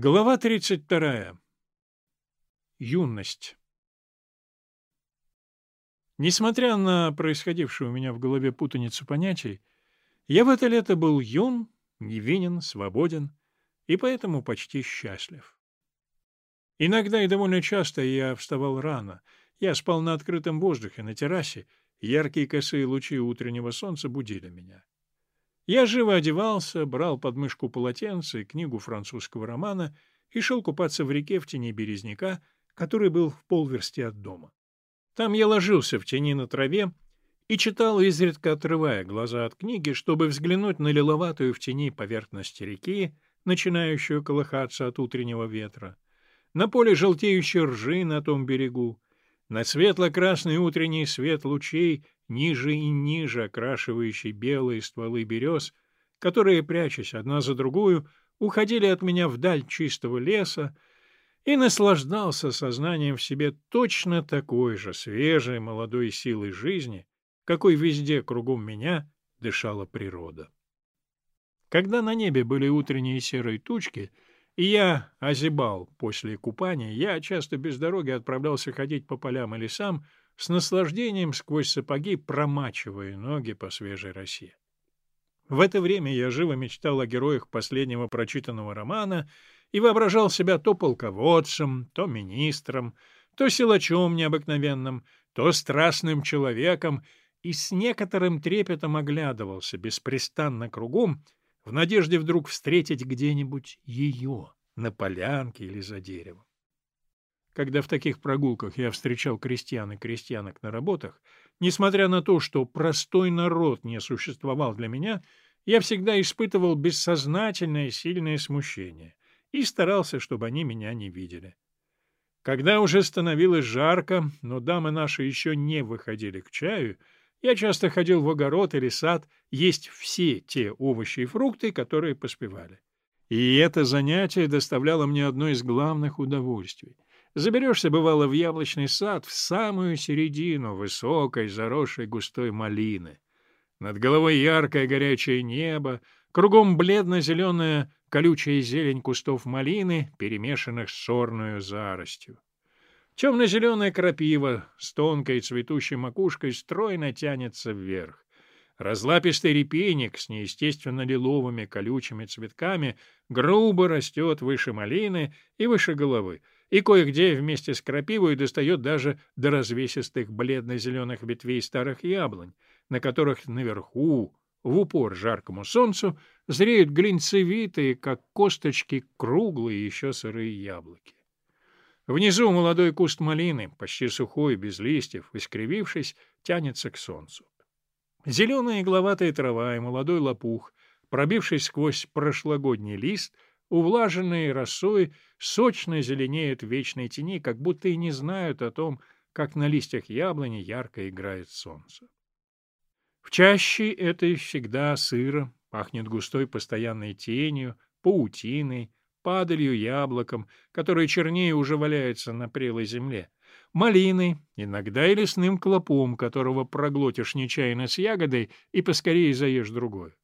Глава 32. Юность. Несмотря на происходившую у меня в голове путаницу понятий, я в это лето был юн, невинен, свободен и поэтому почти счастлив. Иногда и довольно часто я вставал рано. Я спал на открытом воздухе, на террасе, яркие косые лучи утреннего солнца будили меня. Я живо одевался, брал под мышку полотенце и книгу французского романа и шел купаться в реке в тени березняка, который был в полверсти от дома. Там я ложился в тени на траве и читал, изредка отрывая глаза от книги, чтобы взглянуть на лиловатую в тени поверхность реки, начинающую колыхаться от утреннего ветра, на поле желтеющей ржи на том берегу, на светло-красный утренний свет лучей, ниже и ниже окрашивающий белые стволы берез, которые, прячась одна за другую, уходили от меня вдаль чистого леса, и наслаждался сознанием в себе точно такой же свежей молодой силой жизни, какой везде кругом меня дышала природа. Когда на небе были утренние серые тучки, и я озябал после купания, я часто без дороги отправлялся ходить по полям и лесам, с наслаждением сквозь сапоги промачивая ноги по свежей росе. В это время я живо мечтал о героях последнего прочитанного романа и воображал себя то полководцем, то министром, то силачом необыкновенным, то страстным человеком, и с некоторым трепетом оглядывался беспрестанно кругом, в надежде вдруг встретить где-нибудь ее на полянке или за деревом. Когда в таких прогулках я встречал крестьян и крестьянок на работах, несмотря на то, что простой народ не существовал для меня, я всегда испытывал бессознательное сильное смущение и старался, чтобы они меня не видели. Когда уже становилось жарко, но дамы наши еще не выходили к чаю, я часто ходил в огород или сад есть все те овощи и фрукты, которые поспевали. И это занятие доставляло мне одно из главных удовольствий — Заберешься, бывало, в яблочный сад, в самую середину высокой, заросшей густой малины. Над головой яркое горячее небо, кругом бледно-зеленая колючая зелень кустов малины, перемешанных с сорную заростью. Темно-зеленая крапива с тонкой цветущей макушкой стройно тянется вверх. Разлапистый репейник с неестественно лиловыми колючими цветками грубо растет выше малины и выше головы — и кое-где вместе с крапивой достает даже до развесистых бледно-зеленых ветвей старых яблонь, на которых наверху, в упор жаркому солнцу, зреют глинцевитые, как косточки, круглые еще сырые яблоки. Внизу молодой куст малины, почти сухой, без листьев, искривившись, тянется к солнцу. Зеленая игловатая трава и молодой лопух, пробившись сквозь прошлогодний лист — увлаженные росой, сочно зеленеют в вечной тени, как будто и не знают о том, как на листьях яблони ярко играет солнце. В чаще этой всегда сыро, пахнет густой постоянной тенью, паутиной, падалью яблоком, которое чернее уже валяется на прелой земле, малиной, иногда и лесным клопом, которого проглотишь нечаянно с ягодой и поскорее заешь другой.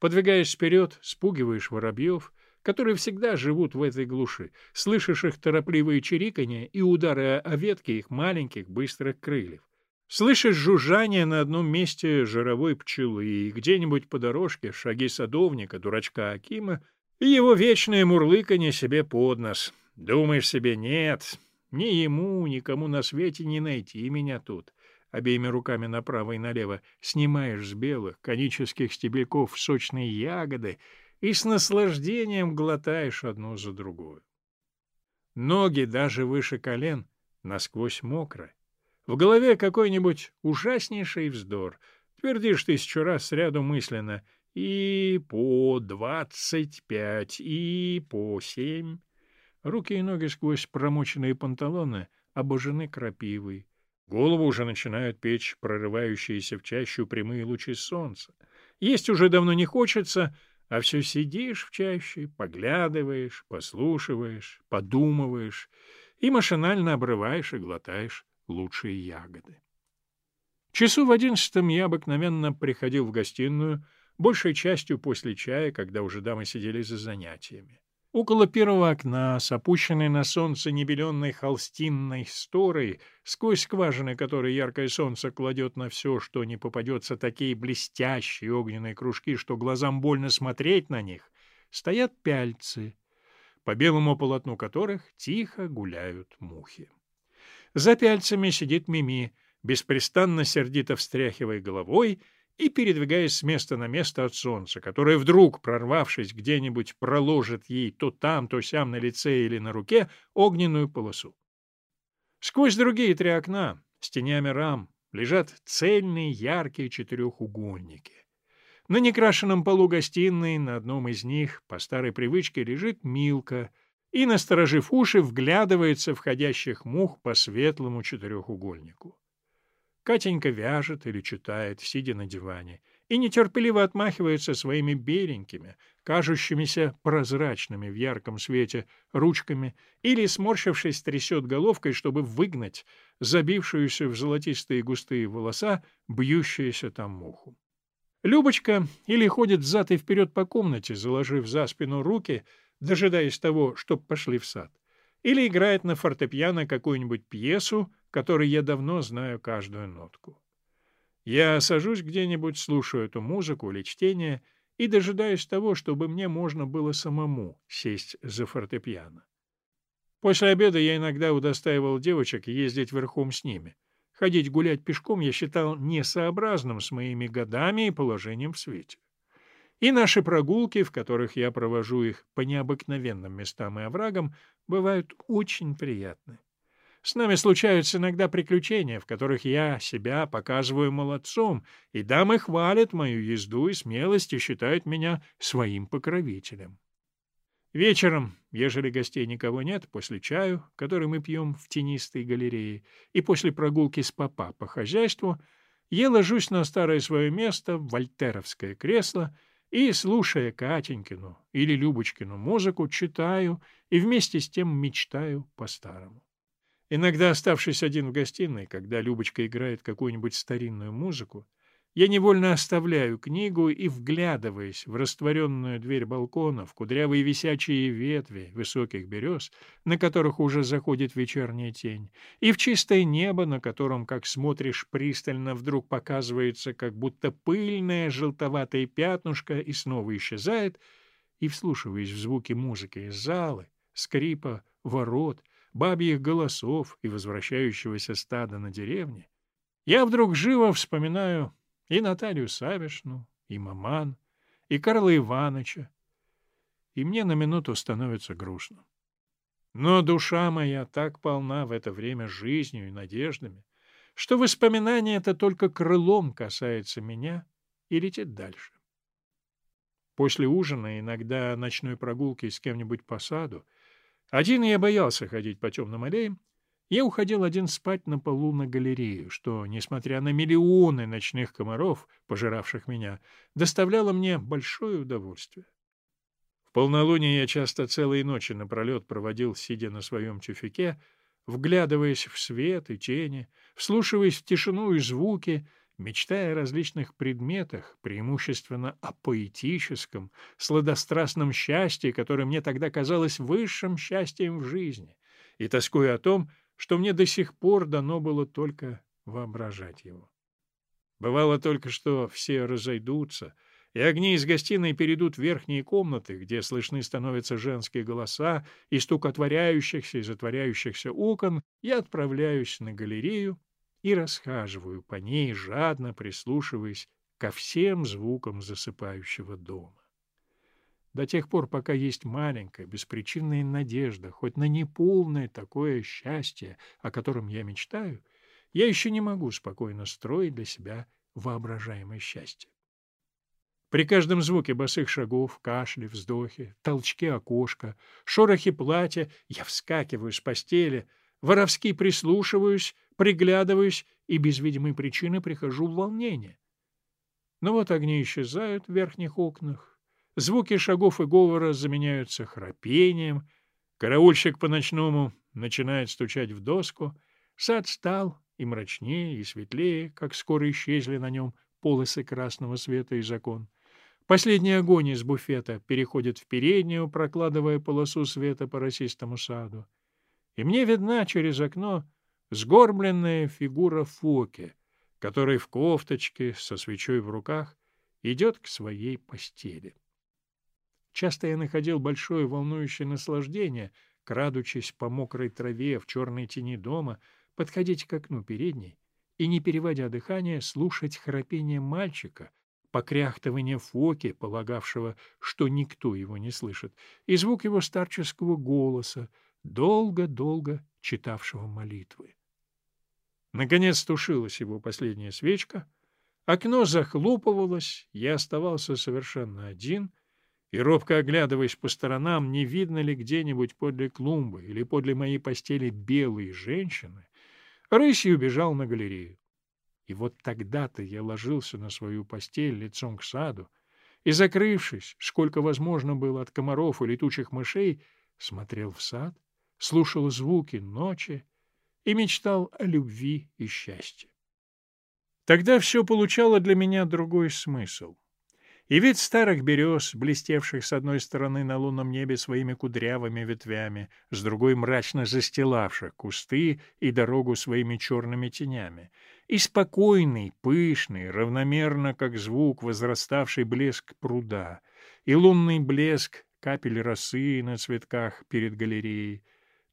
Подвигаясь вперед, спугиваешь воробьев — которые всегда живут в этой глуши. Слышишь их торопливые чириканье и удары о ветки их маленьких быстрых крыльев. Слышишь жужжание на одном месте жировой пчелы и где-нибудь по дорожке шаги садовника, дурачка Акима, и его вечное мурлыканье себе под нос. Думаешь себе, нет, ни ему, никому на свете не найти меня тут. Обеими руками направо и налево снимаешь с белых конических стебельков сочные ягоды — и с наслаждением глотаешь одну за другую. Ноги даже выше колен, насквозь мокры. В голове какой-нибудь ужаснейший вздор. Твердишь тысячу раз сряду мысленно «и по двадцать пять, и по семь». Руки и ноги сквозь промоченные панталоны обожжены крапивой. Голову уже начинают печь прорывающиеся в чащу прямые лучи солнца. Есть уже давно не хочется, а все сидишь в чаще, поглядываешь, послушиваешь, подумываешь и машинально обрываешь и глотаешь лучшие ягоды. Часу в одиннадцатом я обыкновенно приходил в гостиную, большей частью после чая, когда уже дамы сидели за занятиями. Около первого окна, с опущенной на солнце небеленной холстинной сторой, сквозь скважины, которые яркое солнце кладет на все, что не попадется, такие блестящие огненные кружки, что глазам больно смотреть на них, стоят пяльцы, по белому полотну которых тихо гуляют мухи. За пяльцами сидит Мими, беспрестанно сердито встряхивая головой и передвигаясь с места на место от солнца, которое вдруг, прорвавшись где-нибудь, проложит ей то там, то сям на лице или на руке огненную полосу. Сквозь другие три окна, с тенями рам, лежат цельные яркие четырехугольники. На некрашенном полу гостиной на одном из них, по старой привычке, лежит Милка и, насторожив уши, вглядывается в ходящих мух по светлому четырехугольнику. Катенька вяжет или читает, сидя на диване, и нетерпеливо отмахивается своими беленькими, кажущимися прозрачными в ярком свете ручками, или, сморщившись, трясет головкой, чтобы выгнать забившуюся в золотистые густые волоса бьющуюся там муху. Любочка или ходит взад и вперед по комнате, заложив за спину руки, дожидаясь того, чтоб пошли в сад, или играет на фортепиано какую-нибудь пьесу, которой я давно знаю каждую нотку. Я сажусь где-нибудь, слушаю эту музыку или чтение и дожидаюсь того, чтобы мне можно было самому сесть за фортепиано. После обеда я иногда удостаивал девочек ездить верхом с ними. Ходить гулять пешком я считал несообразным с моими годами и положением в свете. И наши прогулки, в которых я провожу их по необыкновенным местам и оврагам, бывают очень приятны. С нами случаются иногда приключения, в которых я себя показываю молодцом, и дамы хвалят мою езду и смелость и считают меня своим покровителем. Вечером, ежели гостей никого нет, после чаю, который мы пьем в тенистой галерее, и после прогулки с папа по хозяйству, я ложусь на старое свое место, в вольтеровское кресло, и, слушая Катенькину или Любочкину музыку, читаю и вместе с тем мечтаю по-старому. Иногда, оставшись один в гостиной, когда Любочка играет какую-нибудь старинную музыку, я невольно оставляю книгу и, вглядываясь в растворенную дверь балкона, в кудрявые висячие ветви высоких берез, на которых уже заходит вечерняя тень, и в чистое небо, на котором, как смотришь пристально, вдруг показывается как будто пыльное желтоватое пятнышко и снова исчезает, и, вслушиваясь в звуки музыки из залы, скрипа, ворот — бабьих голосов и возвращающегося стада на деревне, я вдруг живо вспоминаю и Наталью Савишну, и Маман, и Карла Ивановича, и мне на минуту становится грустно. Но душа моя так полна в это время жизнью и надеждами, что воспоминание это только крылом касается меня и летит дальше. После ужина, иногда ночной прогулки с кем-нибудь по саду, один я боялся ходить по темным аллеям. Я уходил один спать на полу на галерею, что, несмотря на миллионы ночных комаров, пожиравших меня, доставляло мне большое удовольствие. В полнолуние я часто целые ночи напролет проводил, сидя на своем тюфике, вглядываясь в свет и тени, вслушиваясь в тишину и звуки, мечтая о различных предметах, преимущественно о поэтическом, сладострастном счастье, которое мне тогда казалось высшим счастьем в жизни, и тоскуя о том, что мне до сих пор дано было только воображать его. Бывало только, что все разойдутся, и огни из гостиной перейдут в верхние комнаты, где слышны становятся женские голоса и стук отворяющихся и затворяющихся окон, я отправляюсь на галерею, и расхаживаю по ней, жадно прислушиваясь ко всем звукам засыпающего дома. До тех пор, пока есть маленькая, беспричинная надежда, хоть на неполное такое счастье, о котором я мечтаю, я еще не могу спокойно строить для себя воображаемое счастье. При каждом звуке босых шагов, кашле, вздохе, толчке окошка, шорохе платья я вскакиваю с постели, воровски прислушиваюсь приглядываюсь и без видимой причины прихожу в волнение. Но вот огни исчезают в верхних окнах, звуки шагов и говора заменяются храпением, караульщик по-ночному начинает стучать в доску, сад стал и мрачнее, и светлее, как скоро исчезли на нем полосы красного света и закон. Последний огонь из буфета переходит в переднюю, прокладывая полосу света по росистому саду. И мне видна через окно сгорбленная фигура Фоки, который в кофточке со свечой в руках идет к своей постели. Часто я находил большое волнующее наслаждение, крадучись по мокрой траве в черной тени дома, подходить к окну передней и, не переводя дыхание, слушать храпение мальчика, покряхтывание Фоки, полагавшего, что никто его не слышит, и звук его старческого голоса, долго-долго читавшего молитвы. Наконец тушилась его последняя свечка, окно захлопывалось, я оставался совершенно один — и, робко оглядываясь по сторонам, не видно ли где-нибудь подле клумбы или подле моей постели белые женщины, рысью бежал на галерею. И вот тогда-то я ложился на свою постель лицом к саду и, закрывшись, сколько возможно было от комаров и летучих мышей, смотрел в сад, слушал звуки ночи и мечтал о любви и счастье. Тогда все получало для меня другой смысл. И вид старых берез, блестевших с одной стороны на лунном небе своими кудрявыми ветвями, с другой мрачно застилавших кусты и дорогу своими черными тенями, и спокойный, пышный, равномерно, как звук, возраставший блеск пруда, и лунный блеск капель росы на цветках перед галереей,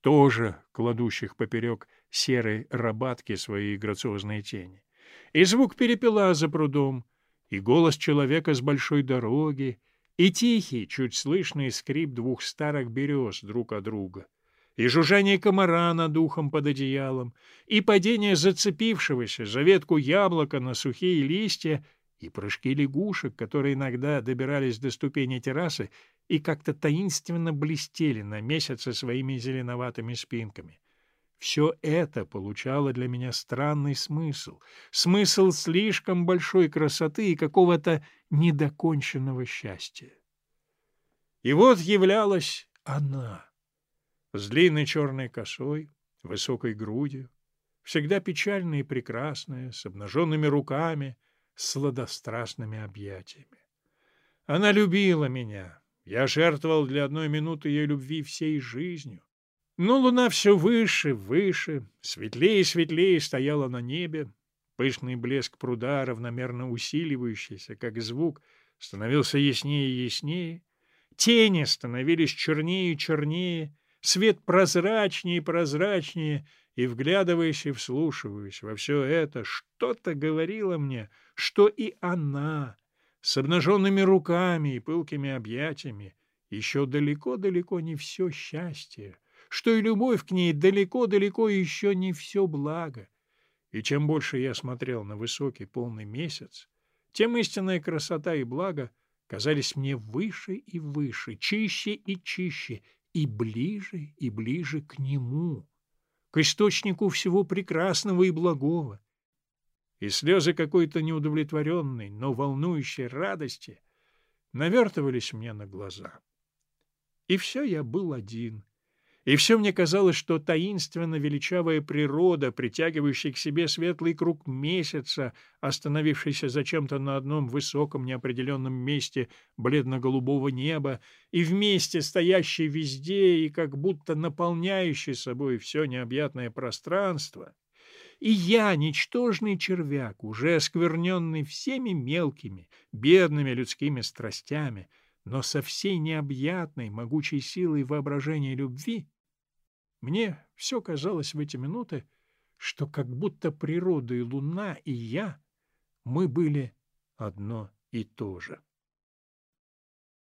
тоже кладущих поперек серой рабатки свои грациозные тени, и звук перепела за прудом, и голос человека с большой дороги, и тихий, чуть слышный скрип двух старых берез друг от друга, и жужжание комара над ухом под одеялом, и падение зацепившегося за ветку яблока на сухие листья, и прыжки лягушек, которые иногда добирались до ступени террасы и как-то таинственно блестели на месяце своими зеленоватыми спинками. Все это получало для меня странный смысл, смысл слишком большой красоты и какого-то недоконченного счастья. И вот являлась она, с длинной черной косой, высокой грудью, всегда печальная и прекрасная, с обнаженными руками, сладострастными объятиями. Она любила меня, я жертвовал для одной минуты ее любви всей жизнью. Но луна все выше, выше, светлее и светлее стояла на небе. Пышный блеск пруда, равномерно усиливающийся, как звук, становился яснее и яснее. Тени становились чернее и чернее, свет прозрачнее и прозрачнее, и, вглядываясь и вслушиваясь во все это, что-то говорило мне, что и она, с обнаженными руками и пылкими объятиями, еще далеко-далеко не все счастье, что и любовь к ней далеко-далеко еще не все благо. И чем больше я смотрел на высокий полный месяц, тем истинная красота и благо казались мне выше и выше, чище и чище, и ближе и ближе к нему, к источнику всего прекрасного и благого. И слезы какой-то неудовлетворенной, но волнующей радости навертывались мне на глаза. И все я был один — и все мне казалось, что таинственно величавая природа, притягивающая к себе светлый круг месяца, остановившийся зачем-то на одном высоком неопределенном месте бледно-голубого неба, и вместе стоящий везде и как будто наполняющий собой все необъятное пространство, и я, ничтожный червяк, уже оскверненный всеми мелкими, бедными людскими страстями, но со всей необъятной, могучей силой воображения любви, мне все казалось в эти минуты, что как будто природа и луна, и я, мы были одно и то же.